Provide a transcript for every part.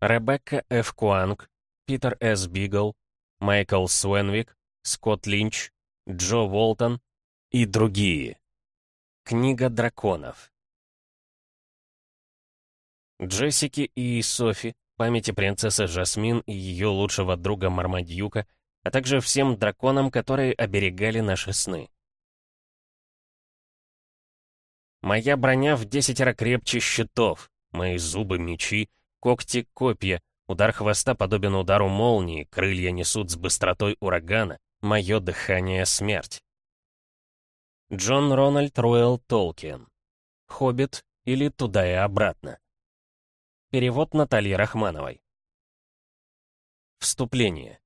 Ребекка Ф. Куанг, Питер С. Бигл, Майкл Суэнвик, Скотт Линч, Джо Уолтон и другие. Книга драконов. Джессики и Софи, памяти принцессы Жасмин и ее лучшего друга Мармадьюка, а также всем драконам, которые оберегали наши сны. Моя броня в десятеро крепче щитов, мои зубы — мечи, когти — копья, удар хвоста подобен удару молнии, крылья несут с быстротой урагана, мое дыхание — смерть. Джон Рональд Руэлл Толкиен. «Хоббит» или «Туда и обратно». Перевод Натальи Рахмановой. Вступление.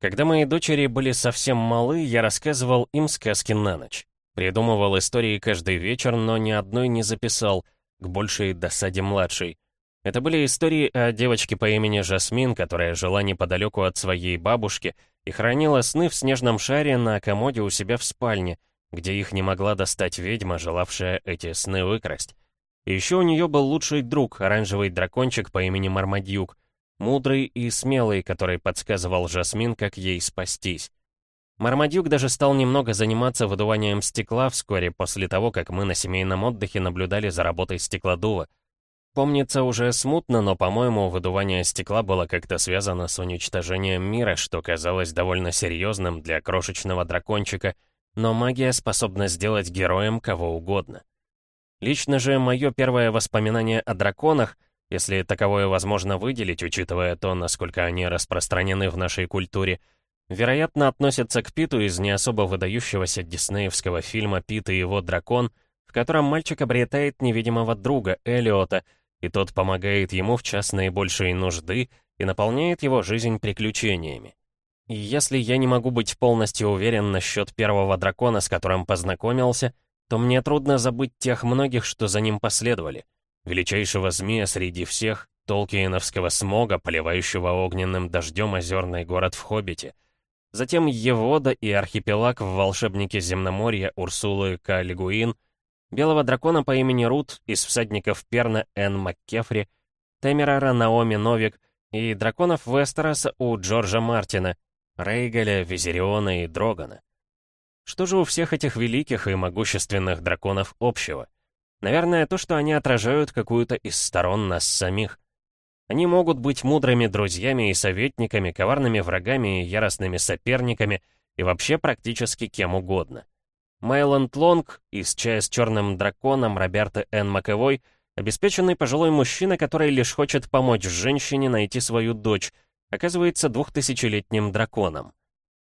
Когда мои дочери были совсем малы, я рассказывал им сказки на ночь. Придумывал истории каждый вечер, но ни одной не записал, к большей досаде младшей. Это были истории о девочке по имени Жасмин, которая жила неподалеку от своей бабушки и хранила сны в снежном шаре на комоде у себя в спальне, где их не могла достать ведьма, желавшая эти сны выкрасть. И еще у нее был лучший друг, оранжевый дракончик по имени Мармадьюк, мудрый и смелый, который подсказывал Жасмин, как ей спастись. Мармадюк даже стал немного заниматься выдуванием стекла вскоре после того, как мы на семейном отдыхе наблюдали за работой стеклодува. Помнится уже смутно, но, по-моему, выдувание стекла было как-то связано с уничтожением мира, что казалось довольно серьезным для крошечного дракончика, но магия способна сделать героем кого угодно. Лично же мое первое воспоминание о драконах, если таковое возможно выделить, учитывая то, насколько они распространены в нашей культуре, вероятно, относится к Питу из не особо выдающегося диснеевского фильма «Пит и его дракон», в котором мальчик обретает невидимого друга, Элиота, и тот помогает ему в час наибольшей нужды и наполняет его жизнь приключениями. И если я не могу быть полностью уверен насчет первого дракона, с которым познакомился, то мне трудно забыть тех многих, что за ним последовали. Величайшего змея среди всех, толкиеновского смога, поливающего огненным дождем озерный город в Хоббите. Затем Евода и архипелаг в «Волшебнике земноморья» Урсулы К. Лигуин, белого дракона по имени Рут из «Всадников Перна» Энн МакКефри, Темерара Наоми Новик и драконов Вестероса у Джорджа Мартина, Рейгаля, Визериона и Дрогана. Что же у всех этих великих и могущественных драконов общего? Наверное, то, что они отражают какую-то из сторон нас самих. Они могут быть мудрыми друзьями и советниками, коварными врагами и яростными соперниками, и вообще практически кем угодно. Майланд Лонг из «Чая с черным драконом» Роберта Н. Маковой обеспеченный пожилой мужчина, который лишь хочет помочь женщине найти свою дочь, оказывается двухтысячелетним драконом.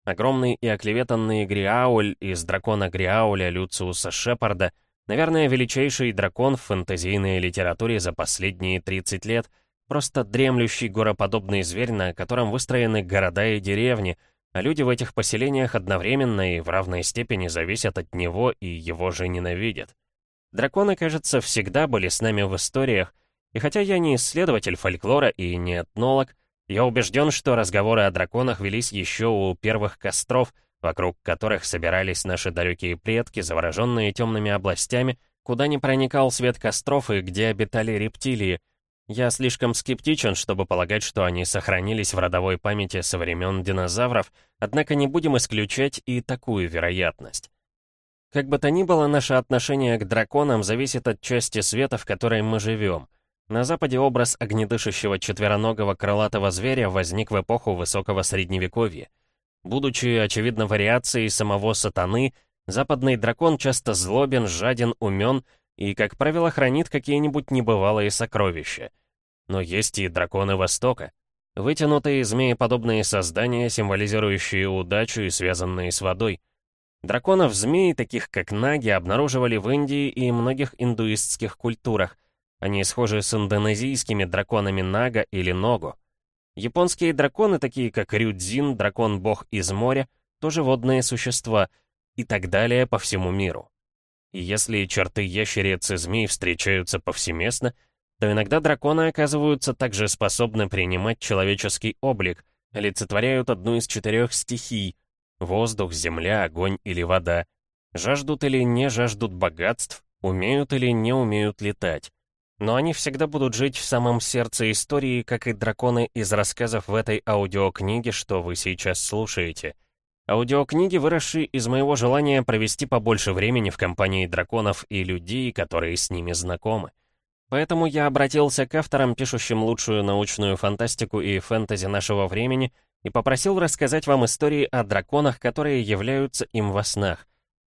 Огромный и оклеветанный Гриауль из дракона Гриауля Люциуса Шепарда, наверное, величайший дракон в фэнтезийной литературе за последние 30 лет, просто дремлющий гороподобный зверь, на котором выстроены города и деревни, а люди в этих поселениях одновременно и в равной степени зависят от него и его же ненавидят. Драконы, кажется, всегда были с нами в историях, и хотя я не исследователь фольклора и не этнолог, я убежден, что разговоры о драконах велись еще у первых костров, вокруг которых собирались наши далекие предки, завороженные темными областями, куда не проникал свет костров и где обитали рептилии. Я слишком скептичен, чтобы полагать, что они сохранились в родовой памяти со времен динозавров, однако не будем исключать и такую вероятность. Как бы то ни было, наше отношение к драконам зависит от части света, в которой мы живем — на Западе образ огнедышащего четвероногого крылатого зверя возник в эпоху высокого средневековья. Будучи, очевидно, вариацией самого сатаны, западный дракон часто злобен, жаден, умен и, как правило, хранит какие-нибудь небывалые сокровища. Но есть и драконы Востока. Вытянутые змееподобные создания, символизирующие удачу и связанные с водой. Драконов-змей, таких как наги, обнаруживали в Индии и многих индуистских культурах, они схожи с индонезийскими драконами Нага или Ного. Японские драконы, такие как Рюдзин, дракон-бог из моря, тоже водные существа, и так далее по всему миру. И если черты ящериц и змей встречаются повсеместно, то иногда драконы оказываются также способны принимать человеческий облик, олицетворяют одну из четырех стихий — воздух, земля, огонь или вода, жаждут или не жаждут богатств, умеют или не умеют летать. Но они всегда будут жить в самом сердце истории, как и драконы из рассказов в этой аудиокниге, что вы сейчас слушаете. Аудиокниги, выросшие из моего желания провести побольше времени в компании драконов и людей, которые с ними знакомы. Поэтому я обратился к авторам, пишущим лучшую научную фантастику и фэнтези нашего времени, и попросил рассказать вам истории о драконах, которые являются им во снах.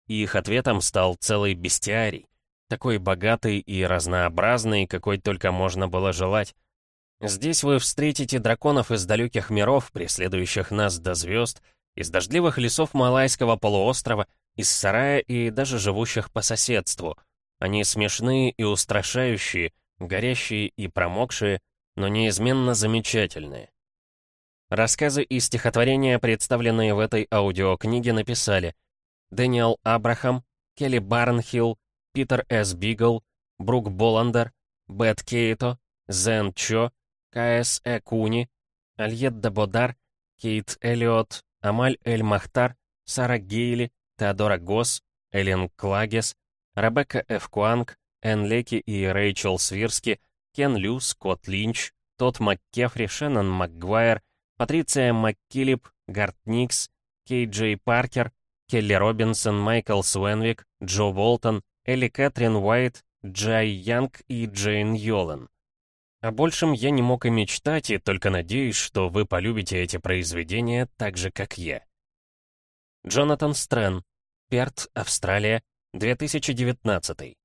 И их ответом стал целый бестиарий. Такой богатый и разнообразный, какой только можно было желать. Здесь вы встретите драконов из далеких миров, преследующих нас до звезд, из дождливых лесов Малайского полуострова, из сарая и даже живущих по соседству — они смешные и устрашающие, горящие и промокшие, но неизменно замечательные. Рассказы и стихотворения, представленные в этой аудиокниге, написали Дэниел Абрахам, Келли Барнхилл, Питер С. Бигл, Брук Боландер, Бет Кейто, Зен Чо, К.С. Э. Куни, Альетт де Бодар, Кейт Эллиот, Амаль Эль-Мохтар, Сара Гейли, Теодора Госс, Эллен Клагес, Ребекка Ф. Куанг, Энн Леки и Рэйчел Свирски, Кен Лю, Скотт Линч, Тодд МакКефри, Шеннон Макгуайр, Патриция МакКиллип, Гарт Никс, Кей Джей Паркер, Келли Робинсон, Майкл Суэнвик, Джо Уолтон, Элли Кэтрин Уайт, Джай Янг и Джейн Йолен. О большем я не мог и мечтать, и только надеюсь, что вы полюбите эти произведения так же, как я. Джонатан Стрэн, Перт, Австралия, 2019